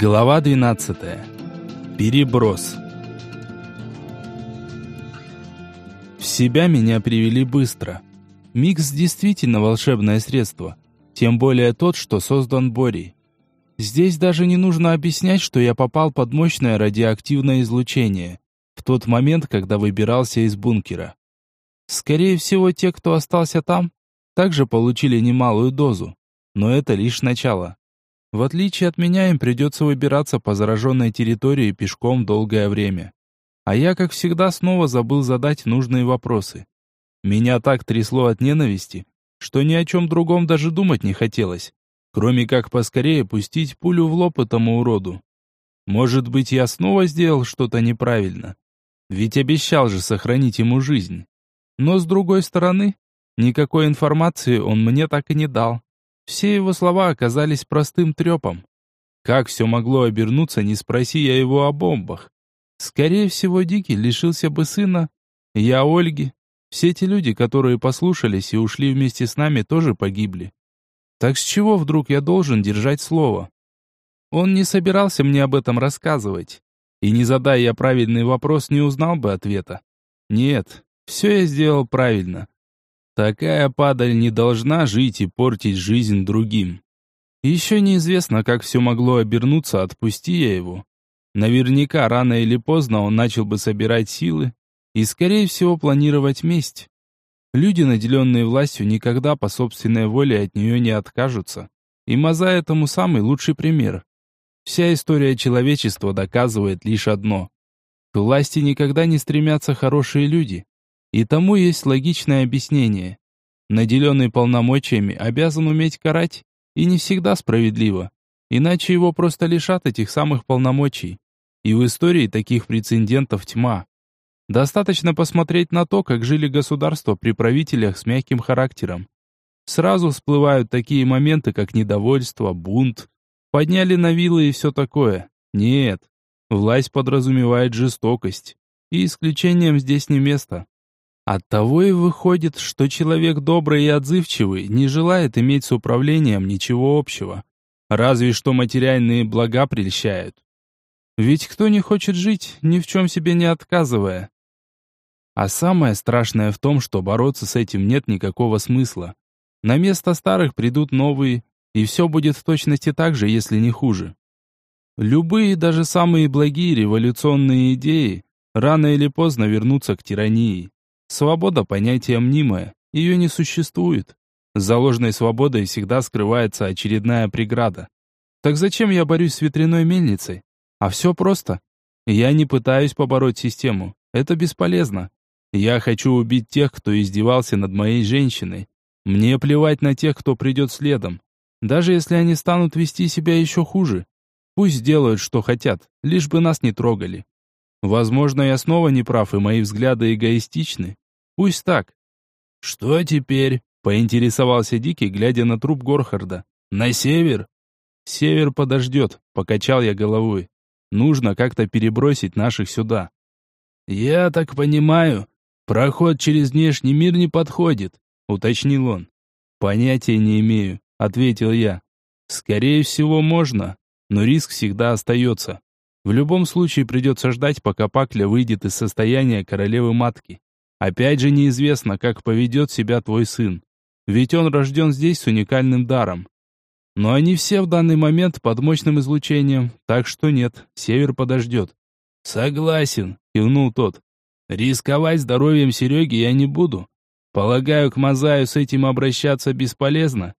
Глава 12. Переброс. В себя меня привели быстро. Микс действительно волшебное средство, тем более тот, что создан Борей. Здесь даже не нужно объяснять, что я попал под мощное радиоактивное излучение в тот момент, когда выбирался из бункера. Скорее всего, те, кто остался там, также получили немалую дозу, но это лишь начало. В отличие от меня, им придется выбираться по зараженной территории пешком долгое время. А я, как всегда, снова забыл задать нужные вопросы. Меня так трясло от ненависти, что ни о чем другом даже думать не хотелось, кроме как поскорее пустить пулю в лоб этому уроду. Может быть, я снова сделал что-то неправильно? Ведь обещал же сохранить ему жизнь. Но с другой стороны, никакой информации он мне так и не дал. Все его слова оказались простым трепом. Как все могло обернуться, не спроси я его о бомбах. Скорее всего, Дикий лишился бы сына. Я Ольги. Все те люди, которые послушались и ушли вместе с нами, тоже погибли. Так с чего вдруг я должен держать слово? Он не собирался мне об этом рассказывать. И не задая я правильный вопрос, не узнал бы ответа. Нет, все я сделал правильно. Такая падаль не должна жить и портить жизнь другим. Еще неизвестно, как все могло обернуться, отпусти я его. Наверняка рано или поздно он начал бы собирать силы и, скорее всего, планировать месть. Люди, наделенные властью, никогда по собственной воле от нее не откажутся. И Маза этому самый лучший пример. Вся история человечества доказывает лишь одно. К власти никогда не стремятся хорошие люди. И тому есть логичное объяснение. Наделенный полномочиями обязан уметь карать, и не всегда справедливо. Иначе его просто лишат этих самых полномочий. И в истории таких прецедентов тьма. Достаточно посмотреть на то, как жили государства при правителях с мягким характером. Сразу всплывают такие моменты, как недовольство, бунт, подняли на вилы и все такое. Нет, власть подразумевает жестокость, и исключением здесь не место. Оттого и выходит, что человек добрый и отзывчивый не желает иметь с управлением ничего общего. Разве что материальные блага прельщают. Ведь кто не хочет жить, ни в чем себе не отказывая? А самое страшное в том, что бороться с этим нет никакого смысла. На место старых придут новые, и все будет в точности так же, если не хуже. Любые, даже самые благие революционные идеи рано или поздно вернутся к тирании. Свобода – понятие мнимое, ее не существует. За ложной свободой всегда скрывается очередная преграда. Так зачем я борюсь с ветряной мельницей? А все просто. Я не пытаюсь побороть систему. Это бесполезно. Я хочу убить тех, кто издевался над моей женщиной. Мне плевать на тех, кто придет следом. Даже если они станут вести себя еще хуже. Пусть делают, что хотят, лишь бы нас не трогали. Возможно, я снова не прав, и мои взгляды эгоистичны. Пусть так. Что теперь? Поинтересовался Дикий, глядя на труп Горхарда. На север? Север подождет, покачал я головой. Нужно как-то перебросить наших сюда. Я так понимаю, проход через внешний мир не подходит, уточнил он. Понятия не имею, ответил я. Скорее всего, можно, но риск всегда остается. В любом случае придется ждать, пока Пакля выйдет из состояния королевы-матки. Опять же неизвестно, как поведет себя твой сын. Ведь он рожден здесь с уникальным даром. Но они все в данный момент под мощным излучением, так что нет, север подождет. Согласен, кивнул тот. Рисковать здоровьем Сереги я не буду. Полагаю, к Мазаю с этим обращаться бесполезно.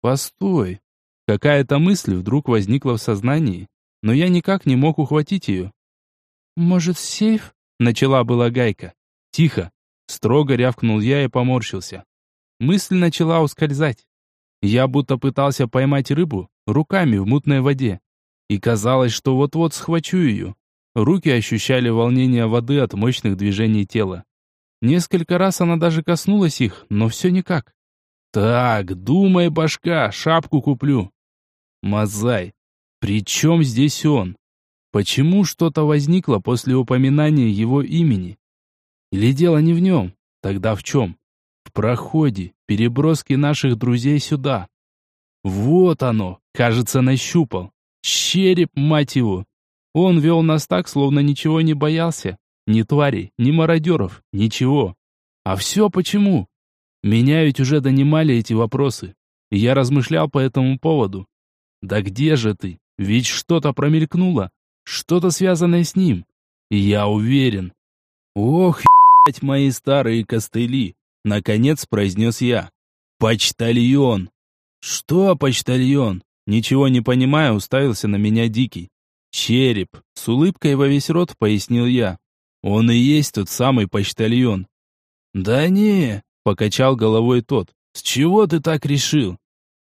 Постой. Какая-то мысль вдруг возникла в сознании, но я никак не мог ухватить ее. Может, сейф? Начала была Гайка. «Тихо!» — строго рявкнул я и поморщился. Мысль начала ускользать. Я будто пытался поймать рыбу руками в мутной воде. И казалось, что вот-вот схвачу ее. Руки ощущали волнение воды от мощных движений тела. Несколько раз она даже коснулась их, но все никак. «Так, думай, башка, шапку куплю». «Мазай, при чем здесь он? Почему что-то возникло после упоминания его имени? Или дело не в нем? Тогда в чем? В проходе, переброске наших друзей сюда. Вот оно, кажется, нащупал. Череп, мать его! Он вел нас так, словно ничего не боялся. Ни тварей, ни мародеров, ничего. А все почему? Меня ведь уже донимали эти вопросы. Я размышлял по этому поводу. Да где же ты? Ведь что-то промелькнуло. Что-то связанное с ним. Я уверен. Ох, ебать, мои старые костыли. Наконец произнес я. Почтальон. Что почтальон? Ничего не понимая, уставился на меня Дикий. Череп. С улыбкой во весь рот пояснил я. Он и есть тот самый почтальон. Да не, покачал головой тот. С чего ты так решил?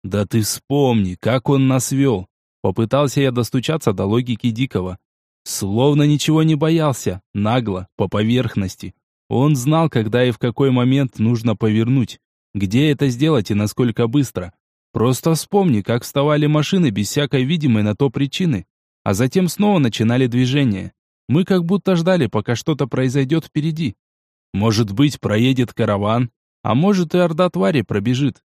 Да ты вспомни, как он нас вел. Попытался я достучаться до логики Дикого. Словно ничего не боялся, нагло, по поверхности. Он знал, когда и в какой момент нужно повернуть, где это сделать и насколько быстро. Просто вспомни, как вставали машины без всякой видимой на то причины, а затем снова начинали движение. Мы как будто ждали, пока что-то произойдет впереди. Может быть, проедет караван, а может и орда твари пробежит.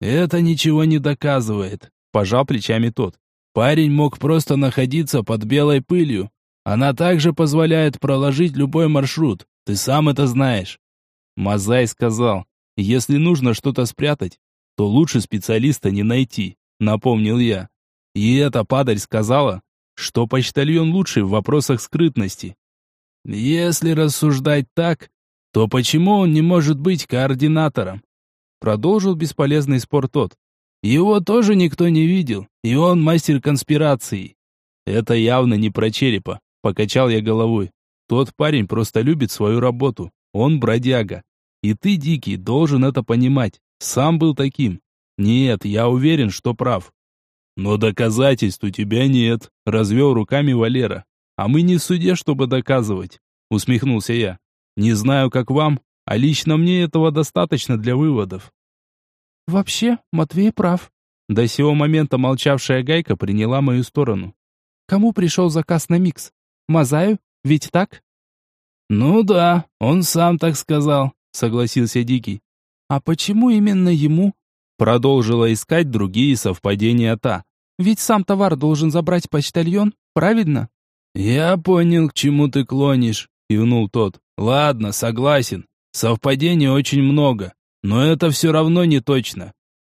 Это ничего не доказывает, пожал плечами тот. Парень мог просто находиться под белой пылью. Она также позволяет проложить любой маршрут. Ты сам это знаешь. Мазай сказал, если нужно что-то спрятать, то лучше специалиста не найти, напомнил я. И эта падаль сказала, что почтальон лучший в вопросах скрытности. Если рассуждать так, то почему он не может быть координатором? Продолжил бесполезный спор тот. Его тоже никто не видел, и он мастер конспирации. Это явно не про черепа, покачал я головой. Тот парень просто любит свою работу. Он бродяга. И ты, Дикий, должен это понимать. Сам был таким. Нет, я уверен, что прав. Но доказательств у тебя нет, развел руками Валера. А мы не в суде, чтобы доказывать, усмехнулся я. Не знаю, как вам, а лично мне этого достаточно для выводов. Вообще, Матвей прав. До сего момента молчавшая Гайка приняла мою сторону. Кому пришел заказ на микс? Мазаю? Ведь так? Ну да, он сам так сказал, согласился Дикий. А почему именно ему? Продолжила искать другие совпадения та. Ведь сам товар должен забрать почтальон, правильно? Я понял, к чему ты клонишь, кивнул тот. Ладно, согласен. Совпадений очень много, но это все равно не точно.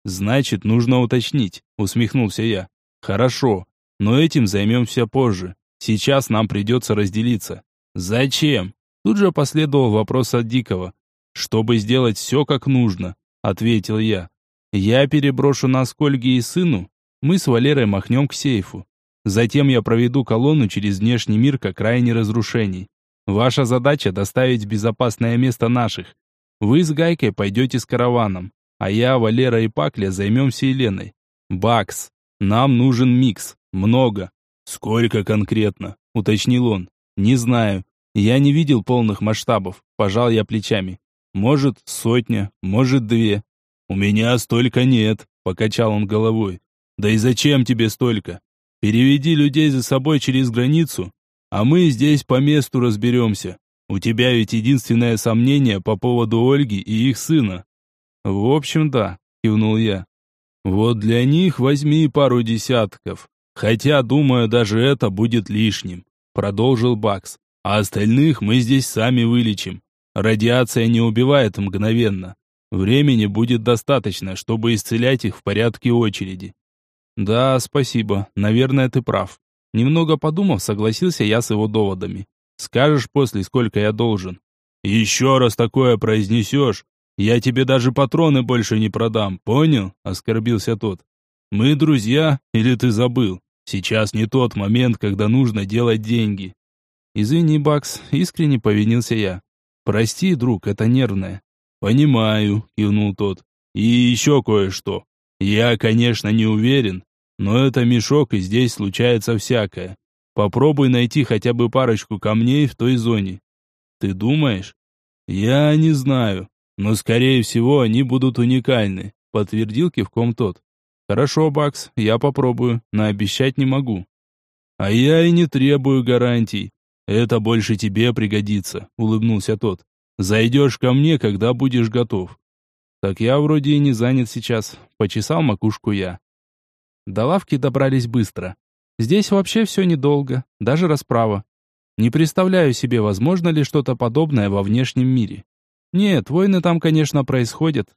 Значит, нужно уточнить, усмехнулся я. Хорошо, но этим займемся позже. Сейчас нам придется разделиться. Зачем? Тут же последовал вопрос от Дикого. Чтобы сделать все как нужно, ответил я. Я переброшу нас к Ольге и сыну, мы с Валерой махнем к сейфу. Затем я проведу колонну через внешний мир к окраине разрушений. Ваша задача доставить в безопасное место наших. Вы с Гайкой пойдете с караваном, а я, Валера и Пакля займемся Еленой. Бакс, нам нужен микс. Много. Сколько конкретно? Уточнил он. Не знаю. Я не видел полных масштабов. Пожал я плечами. Может, сотня, может, две. «У меня столько нет», — покачал он головой. «Да и зачем тебе столько? Переведи людей за собой через границу, а мы здесь по месту разберемся. У тебя ведь единственное сомнение по поводу Ольги и их сына». «В общем, да», — кивнул я. «Вот для них возьми пару десятков. Хотя, думаю, даже это будет лишним», — продолжил Бакс. «А остальных мы здесь сами вылечим. Радиация не убивает мгновенно. Времени будет достаточно, чтобы исцелять их в порядке очереди. Да, спасибо. Наверное, ты прав. Немного подумав, согласился я с его доводами. Скажешь после, сколько я должен. Еще раз такое произнесешь, я тебе даже патроны больше не продам, понял? Оскорбился тот. Мы друзья, или ты забыл? Сейчас не тот момент, когда нужно делать деньги. Извини, Бакс, искренне повинился я. Прости, друг, это нервное. «Понимаю», — кивнул тот. «И еще кое-что. Я, конечно, не уверен, но это мешок, и здесь случается всякое. Попробуй найти хотя бы парочку камней в той зоне». «Ты думаешь?» «Я не знаю, но, скорее всего, они будут уникальны», — подтвердил кивком тот. «Хорошо, Бакс, я попробую, но обещать не могу». «А я и не требую гарантий. Это больше тебе пригодится», — улыбнулся тот. Зайдешь ко мне, когда будешь готов. Так я вроде и не занят сейчас, почесал макушку я. До лавки добрались быстро. Здесь вообще все недолго, даже расправа. Не представляю себе, возможно ли что-то подобное во внешнем мире. Нет, войны там, конечно, происходят,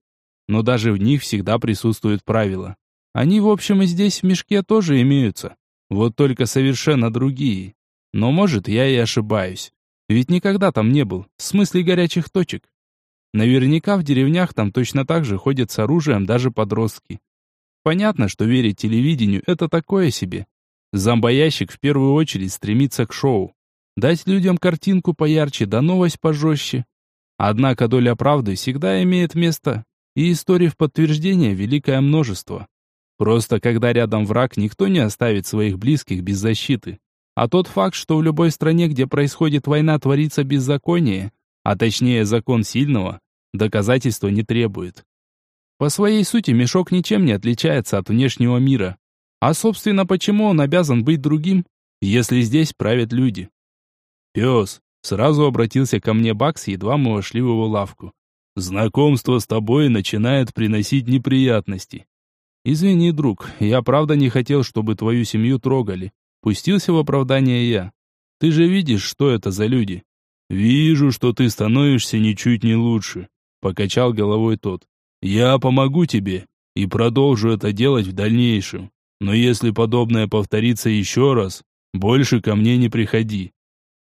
но даже в них всегда присутствуют правила. Они, в общем, и здесь в мешке тоже имеются. Вот только совершенно другие. Но, может, я и ошибаюсь. Ведь никогда там не был, в смысле горячих точек. Наверняка в деревнях там точно так же ходят с оружием даже подростки. Понятно, что верить телевидению – это такое себе. Зомбоящик в первую очередь стремится к шоу. Дать людям картинку поярче, да новость пожестче. Однако доля правды всегда имеет место, и историй в подтверждение великое множество. Просто когда рядом враг, никто не оставит своих близких без защиты. А тот факт, что в любой стране, где происходит война, творится беззаконие, а точнее закон сильного, доказательства не требует. По своей сути мешок ничем не отличается от внешнего мира. А собственно, почему он обязан быть другим, если здесь правят люди? Пес, сразу обратился ко мне Бакс, едва мы вошли в его лавку. Знакомство с тобой начинает приносить неприятности. Извини, друг, я правда не хотел, чтобы твою семью трогали. Пустился в оправдание я. Ты же видишь, что это за люди. Вижу, что ты становишься ничуть не лучше, покачал головой тот. Я помогу тебе и продолжу это делать в дальнейшем. Но если подобное повторится еще раз, больше ко мне не приходи.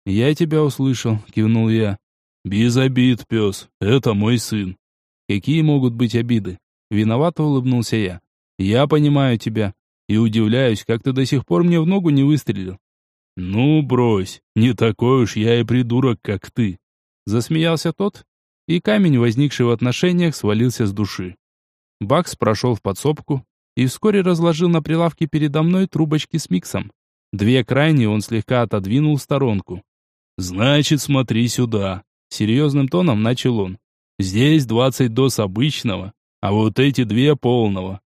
Я тебя услышал, кивнул я. Без обид, пес, это мой сын. Какие могут быть обиды? Виновато улыбнулся я. Я понимаю тебя. И удивляюсь, как ты до сих пор мне в ногу не выстрелил. Ну, брось, не такой уж я и придурок, как ты. Засмеялся тот, и камень, возникший в отношениях, свалился с души. Бакс прошел в подсобку и вскоре разложил на прилавке передо мной трубочки с миксом. Две крайние он слегка отодвинул в сторонку. «Значит, смотри сюда», — серьезным тоном начал он. «Здесь двадцать доз обычного, а вот эти две полного.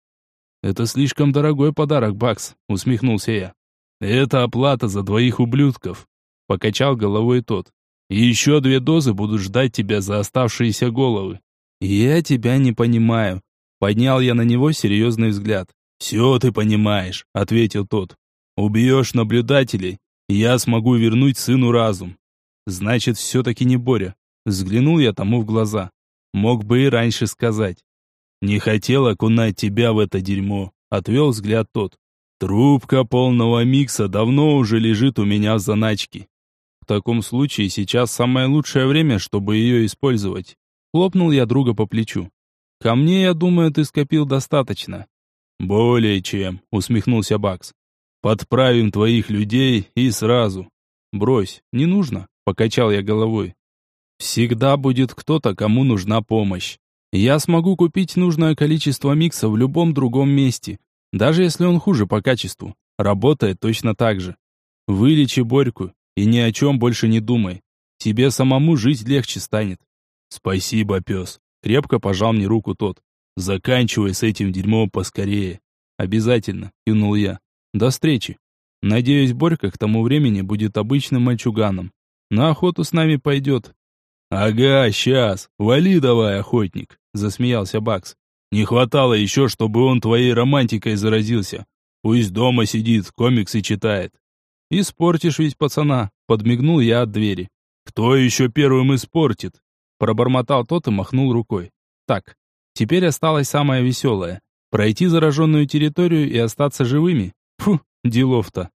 «Это слишком дорогой подарок, Бакс», — усмехнулся я. «Это оплата за двоих ублюдков», — покачал головой тот. «И еще две дозы будут ждать тебя за оставшиеся головы». «Я тебя не понимаю», — поднял я на него серьезный взгляд. «Все ты понимаешь», — ответил тот. «Убьешь наблюдателей, я смогу вернуть сыну разум». «Значит, все-таки не Боря». Взглянул я тому в глаза. Мог бы и раньше сказать. «Не хотел окунать тебя в это дерьмо», — отвел взгляд тот. «Трубка полного микса давно уже лежит у меня в заначке. В таком случае сейчас самое лучшее время, чтобы ее использовать». Хлопнул я друга по плечу. «Ко мне, я думаю, ты скопил достаточно». «Более чем», — усмехнулся Бакс. «Подправим твоих людей и сразу». «Брось, не нужно», — покачал я головой. «Всегда будет кто-то, кому нужна помощь. Я смогу купить нужное количество микса в любом другом месте, даже если он хуже по качеству. Работает точно так же. Вылечи Борьку и ни о чем больше не думай. Тебе самому жить легче станет. Спасибо, пес. Крепко пожал мне руку тот. Заканчивай с этим дерьмом поскорее. Обязательно, кивнул я. До встречи. Надеюсь, Борька к тому времени будет обычным мальчуганом. На охоту с нами пойдет. Ага, сейчас. Вали давай, охотник засмеялся Бакс. Не хватало еще, чтобы он твоей романтикой заразился. Пусть дома сидит, комиксы читает. Испортишь ведь пацана, подмигнул я от двери. Кто еще первым испортит? Пробормотал тот и махнул рукой. Так, теперь осталось самое веселое. Пройти зараженную территорию и остаться живыми. Фу, делов-то.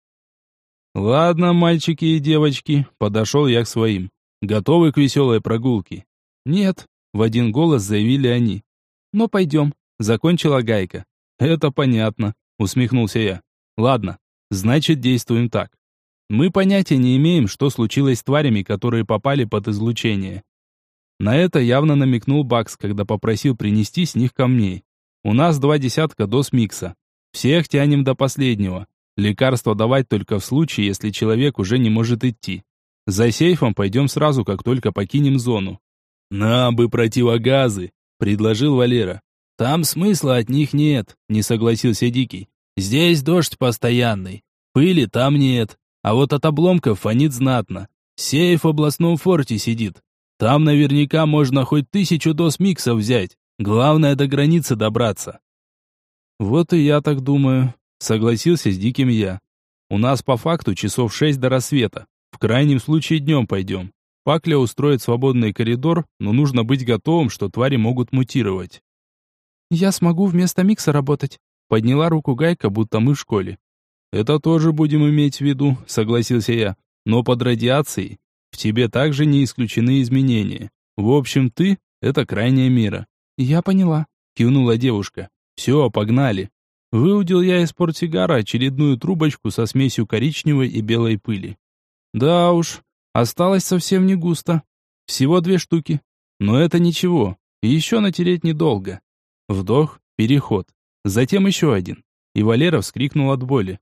Ладно, мальчики и девочки, подошел я к своим. Готовы к веселой прогулке? Нет, в один голос заявили они. «Но пойдем», — закончила Гайка. «Это понятно», — усмехнулся я. «Ладно, значит, действуем так. Мы понятия не имеем, что случилось с тварями, которые попали под излучение. На это явно намекнул Бакс, когда попросил принести с них камней. У нас два десятка доз микса. Всех тянем до последнего. Лекарство давать только в случае, если человек уже не может идти. За сейфом пойдем сразу, как только покинем зону. «Нам бы противогазы», — предложил Валера. «Там смысла от них нет», — не согласился Дикий. «Здесь дождь постоянный. Пыли там нет, а вот от обломков фонит знатно. Сейф в областном форте сидит. Там наверняка можно хоть тысячу доз миксов взять. Главное до границы добраться». «Вот и я так думаю», — согласился с Диким я. У нас по факту часов шесть до рассвета. В крайнем случае днем пойдем. Пакля устроит свободный коридор, но нужно быть готовым, что твари могут мутировать. «Я смогу вместо Микса работать», — подняла руку Гайка, будто мы в школе. «Это тоже будем иметь в виду», — согласился я. «Но под радиацией в тебе также не исключены изменения. В общем, ты — это крайняя мера». «Я поняла», — кивнула девушка. «Все, погнали». Выудил я из портсигара очередную трубочку со смесью коричневой и белой пыли. Да уж, Осталось совсем не густо. Всего две штуки. Но это ничего. Еще натереть недолго. Вдох, переход. Затем еще один. И Валера вскрикнул от боли.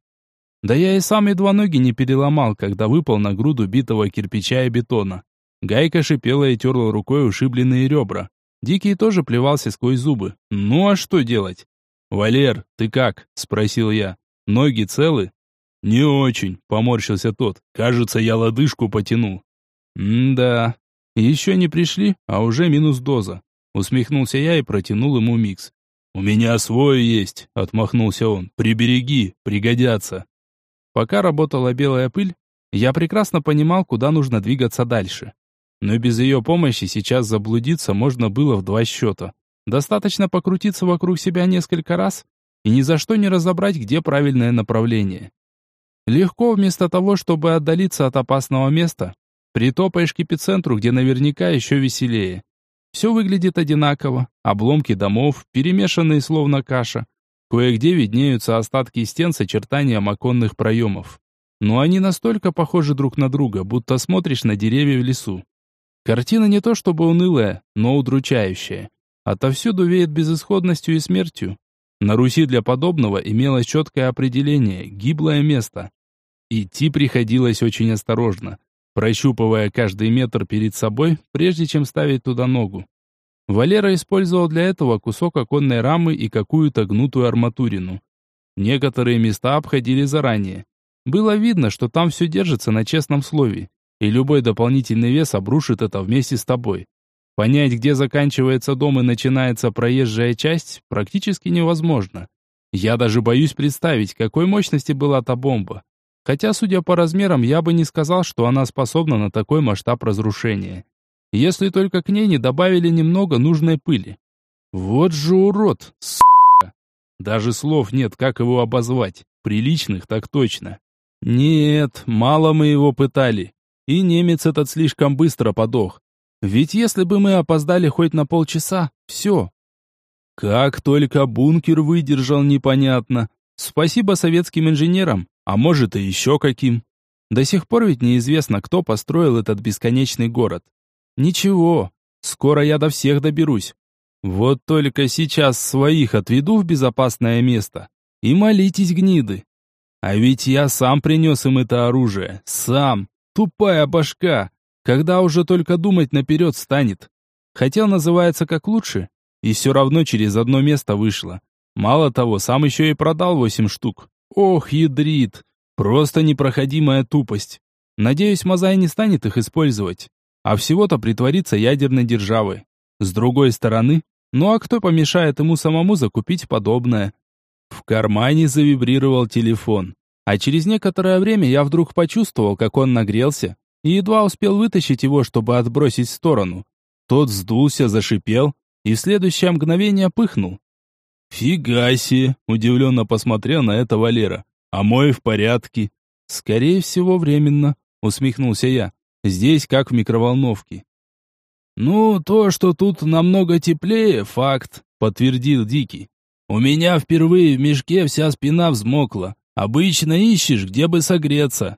Да я и сам едва ноги не переломал, когда выпал на груду битого кирпича и бетона. Гайка шипела и терла рукой ушибленные ребра. Дикий тоже плевался сквозь зубы. Ну а что делать? «Валер, ты как?» – спросил я. «Ноги целы?» «Не очень», — поморщился тот. «Кажется, я лодыжку потянул». «М-да. Еще не пришли, а уже минус доза». Усмехнулся я и протянул ему микс. «У меня свой есть», — отмахнулся он. «Прибереги, пригодятся». Пока работала белая пыль, я прекрасно понимал, куда нужно двигаться дальше. Но без ее помощи сейчас заблудиться можно было в два счета. Достаточно покрутиться вокруг себя несколько раз и ни за что не разобрать, где правильное направление. Легко вместо того, чтобы отдалиться от опасного места, притопаешь к эпицентру, где наверняка еще веселее. Все выглядит одинаково, обломки домов, перемешанные словно каша. Кое-где виднеются остатки стен с очертанием оконных проемов. Но они настолько похожи друг на друга, будто смотришь на деревья в лесу. Картина не то чтобы унылая, но удручающая. Отовсюду веет безысходностью и смертью. На Руси для подобного имелось четкое определение – гиблое место. Идти приходилось очень осторожно, прощупывая каждый метр перед собой, прежде чем ставить туда ногу. Валера использовал для этого кусок оконной рамы и какую-то гнутую арматурину. Некоторые места обходили заранее. Было видно, что там все держится на честном слове, и любой дополнительный вес обрушит это вместе с тобой. Понять, где заканчивается дом и начинается проезжая часть, практически невозможно. Я даже боюсь представить, какой мощности была та бомба. Хотя, судя по размерам, я бы не сказал, что она способна на такой масштаб разрушения. Если только к ней не добавили немного нужной пыли. Вот же урод, сука. Даже слов нет, как его обозвать. Приличных так точно. Нет, мало мы его пытали. И немец этот слишком быстро подох. Ведь если бы мы опоздали хоть на полчаса, все. Как только бункер выдержал, непонятно. Спасибо советским инженерам, а может и еще каким. До сих пор ведь неизвестно, кто построил этот бесконечный город. Ничего, скоро я до всех доберусь. Вот только сейчас своих отведу в безопасное место. И молитесь, гниды. А ведь я сам принес им это оружие. Сам. Тупая башка. Когда уже только думать наперед станет. Хотел называется как лучше. И все равно через одно место вышло. Мало того, сам еще и продал восемь штук. Ох, ядрит. Просто непроходимая тупость. Надеюсь, Мазай не станет их использовать. А всего-то притвориться ядерной державой. С другой стороны, ну а кто помешает ему самому закупить подобное? В кармане завибрировал телефон. А через некоторое время я вдруг почувствовал, как он нагрелся, и едва успел вытащить его, чтобы отбросить в сторону. Тот сдулся, зашипел, и в следующее мгновение пыхнул. «Фига себе!» – удивленно посмотрел на это Валера. «А мой в порядке?» «Скорее всего, временно», – усмехнулся я. «Здесь как в микроволновке». «Ну, то, что тут намного теплее, факт», — подтвердил Дикий. «У меня впервые в мешке вся спина взмокла. Обычно ищешь, где бы согреться».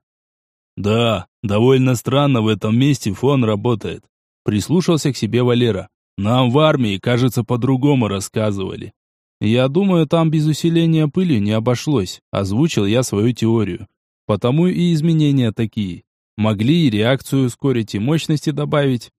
«Да, довольно странно в этом месте фон работает», — прислушался к себе Валера. «Нам в армии, кажется, по-другому рассказывали». Я думаю, там без усиления пыли не обошлось, озвучил я свою теорию. Потому и изменения такие. Могли и реакцию ускорить, и мощности добавить.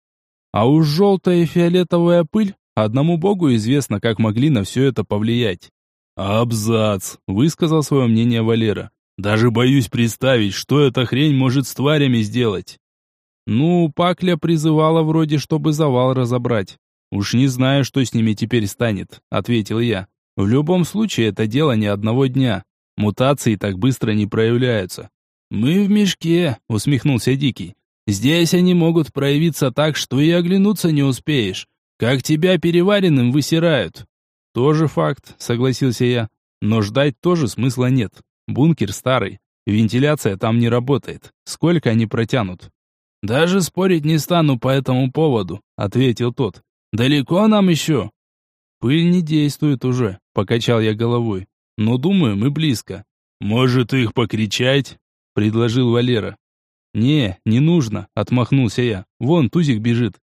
А уж желтая и фиолетовая пыль, одному богу известно, как могли на все это повлиять. «Абзац!» — высказал свое мнение Валера. «Даже боюсь представить, что эта хрень может с тварями сделать». Ну, Пакля призывала вроде, чтобы завал разобрать. «Уж не знаю, что с ними теперь станет», — ответил я. «В любом случае, это дело не одного дня. Мутации так быстро не проявляются. «Мы в мешке», — усмехнулся Дикий. «Здесь они могут проявиться так, что и оглянуться не успеешь. Как тебя переваренным высирают». «Тоже факт», — согласился я. «Но ждать тоже смысла нет. Бункер старый. Вентиляция там не работает. Сколько они протянут?» «Даже спорить не стану по этому поводу», — ответил тот. «Далеко нам еще?» «Пыль не действует уже», — покачал я головой. «Но думаю, мы близко». «Может, их покричать?» — предложил Валера. «Не, не нужно», — отмахнулся я. «Вон, Тузик бежит».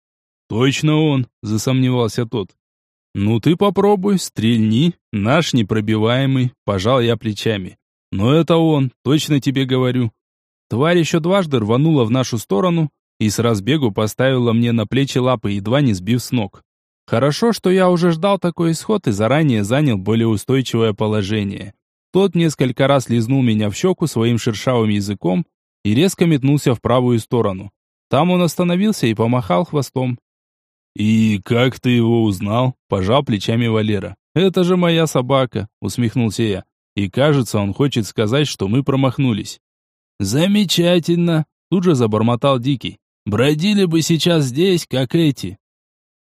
«Точно он», — засомневался тот. «Ну ты попробуй, стрельни, наш непробиваемый», — пожал я плечами. «Но это он, точно тебе говорю». Тварь еще дважды рванула в нашу сторону и с разбегу поставила мне на плечи лапы, едва не сбив с ног. Хорошо, что я уже ждал такой исход и заранее занял более устойчивое положение. Тот несколько раз лизнул меня в щеку своим шершавым языком и резко метнулся в правую сторону. Там он остановился и помахал хвостом. «И как ты его узнал?» – пожал плечами Валера. «Это же моя собака», – усмехнулся я. «И кажется, он хочет сказать, что мы промахнулись». «Замечательно!» – тут же забормотал Дикий. «Бродили бы сейчас здесь, как эти».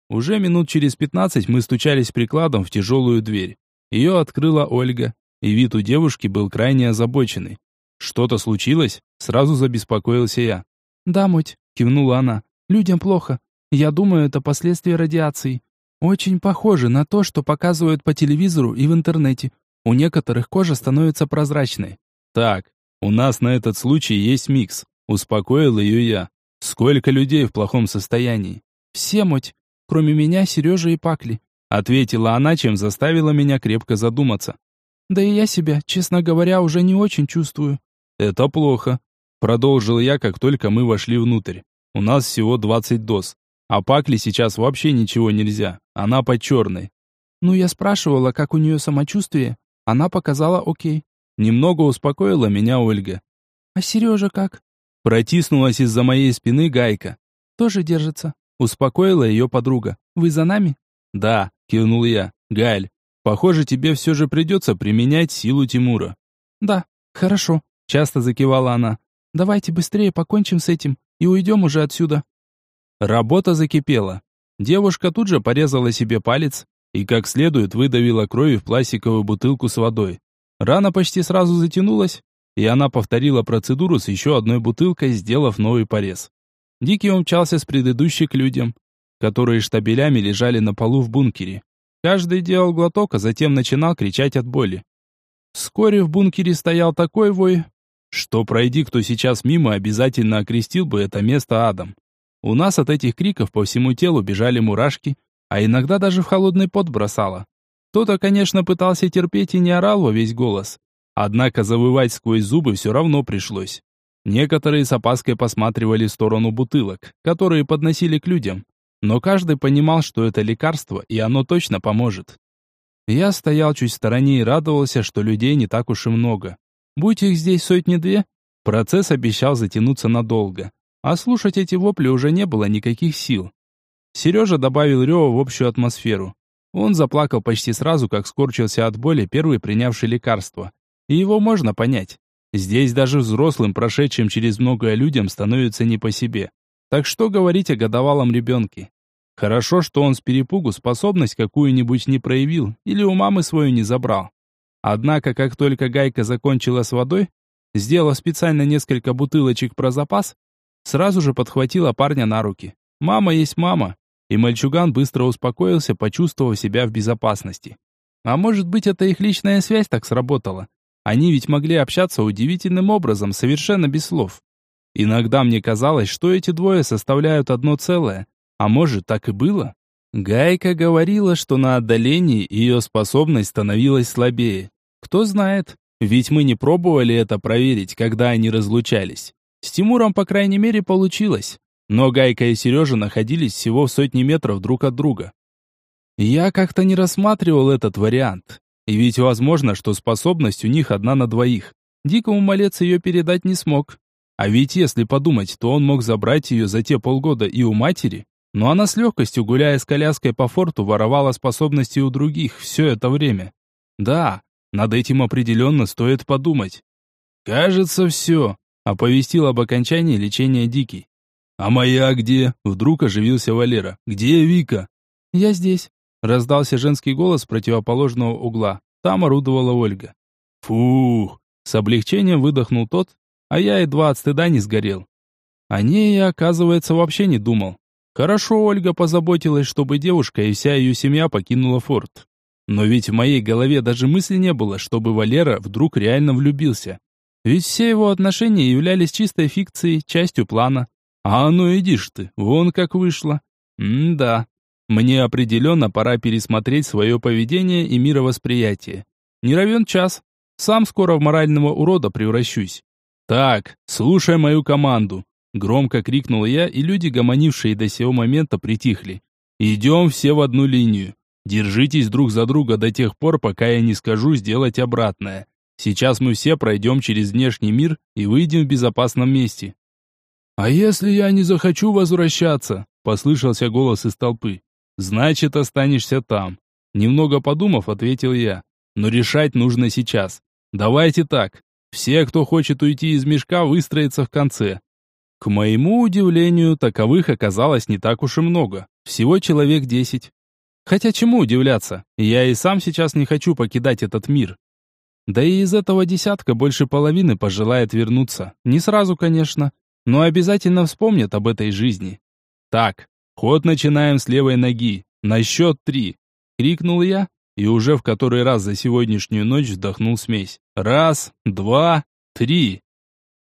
Уже минут через пятнадцать мы стучались прикладом в тяжелую дверь. Ее открыла Ольга, и вид у девушки был крайне озабоченный. «Что-то случилось?» – сразу забеспокоился я. «Да, муть», – кивнула она. «Людям плохо. Я думаю, это последствия радиации. Очень похоже на то, что показывают по телевизору и в интернете. У некоторых кожа становится прозрачной. Так, у нас на этот случай есть микс. Успокоил ее я. Сколько людей в плохом состоянии? Все, мать, кроме меня, Сережа и Пакли. Ответила она, чем заставила меня крепко задуматься. Да и я себя, честно говоря, уже не очень чувствую. Это плохо. Продолжил я, как только мы вошли внутрь. У нас всего 20 доз. А Пакли сейчас вообще ничего нельзя. Она под черной. Ну, я спрашивала, как у нее самочувствие. Она показала окей. Немного успокоила меня Ольга. А Сережа как? Протиснулась из-за моей спины Гайка. Тоже держится. Успокоила ее подруга. Вы за нами? Да, кивнул я. Галь, похоже, тебе все же придется применять силу Тимура. Да, хорошо. Часто закивала она. Давайте быстрее покончим с этим и уйдем уже отсюда. Работа закипела. Девушка тут же порезала себе палец и как следует выдавила кровь в пластиковую бутылку с водой. Рана почти сразу затянулась, и она повторила процедуру с еще одной бутылкой, сделав новый порез. Дикий умчался с предыдущей к людям, которые штабелями лежали на полу в бункере. Каждый делал глоток, а затем начинал кричать от боли. Вскоре в бункере стоял такой вой, что пройди кто сейчас мимо, обязательно окрестил бы это место адом. У нас от этих криков по всему телу бежали мурашки, а иногда даже в холодный пот бросало. Кто-то, конечно, пытался терпеть и не орал во весь голос. Однако завывать сквозь зубы все равно пришлось. Некоторые с опаской посматривали в сторону бутылок, которые подносили к людям. Но каждый понимал, что это лекарство, и оно точно поможет. Я стоял чуть в стороне и радовался, что людей не так уж и много. Будь их здесь сотни-две, процесс обещал затянуться надолго а слушать эти вопли уже не было никаких сил. Сережа добавил рева в общую атмосферу. Он заплакал почти сразу, как скорчился от боли первый принявший лекарство. И его можно понять. Здесь даже взрослым, прошедшим через многое людям, становится не по себе. Так что говорить о годовалом ребенке? Хорошо, что он с перепугу способность какую-нибудь не проявил или у мамы свою не забрал. Однако, как только Гайка закончила с водой, сделав специально несколько бутылочек про запас, Сразу же подхватила парня на руки. «Мама есть мама!» И мальчуган быстро успокоился, почувствовав себя в безопасности. А может быть, это их личная связь так сработала? Они ведь могли общаться удивительным образом, совершенно без слов. Иногда мне казалось, что эти двое составляют одно целое. А может, так и было? Гайка говорила, что на отдалении ее способность становилась слабее. Кто знает, ведь мы не пробовали это проверить, когда они разлучались. С Тимуром, по крайней мере, получилось. Но Гайка и Сережа находились всего в сотни метров друг от друга. Я как-то не рассматривал этот вариант. И ведь возможно, что способность у них одна на двоих. Дикому малец ее передать не смог. А ведь если подумать, то он мог забрать ее за те полгода и у матери. Но она с легкостью, гуляя с коляской по форту, воровала способности у других все это время. Да, Над этим определенно стоит подумать. Кажется, все, оповестил об окончании лечения Дикий. А моя где? Вдруг оживился Валера. Где Вика? Я здесь. Раздался женский голос с противоположного угла. Там орудовала Ольга. Фух! С облегчением выдохнул тот, а я едва от стыда не сгорел. О ней я, оказывается, вообще не думал. Хорошо Ольга позаботилась, чтобы девушка и вся ее семья покинула форт. Но ведь в моей голове даже мысли не было, чтобы Валера вдруг реально влюбился. Ведь все его отношения являлись чистой фикцией, частью плана. А ну идишь ты, вон как вышло. М-да. Мне определенно пора пересмотреть свое поведение и мировосприятие. Не равен час. Сам скоро в морального урода превращусь. Так, слушай мою команду. Громко крикнул я, и люди, гомонившие до сего момента, притихли. «Идем все в одну линию. Держитесь друг за друга до тех пор, пока я не скажу сделать обратное. Сейчас мы все пройдем через внешний мир и выйдем в безопасном месте». «А если я не захочу возвращаться?» – послышался голос из толпы. «Значит, останешься там». Немного подумав, ответил я. «Но решать нужно сейчас. Давайте так. Все, кто хочет уйти из мешка, выстроятся в конце. К моему удивлению, таковых оказалось не так уж и много. Всего человек десять. Хотя чему удивляться? Я и сам сейчас не хочу покидать этот мир. Да и из этого десятка больше половины пожелает вернуться. Не сразу, конечно, но обязательно вспомнят об этой жизни. Так, ход начинаем с левой ноги. На счет три. Крикнул я, и уже в который раз за сегодняшнюю ночь вдохнул смесь. Раз, два, три.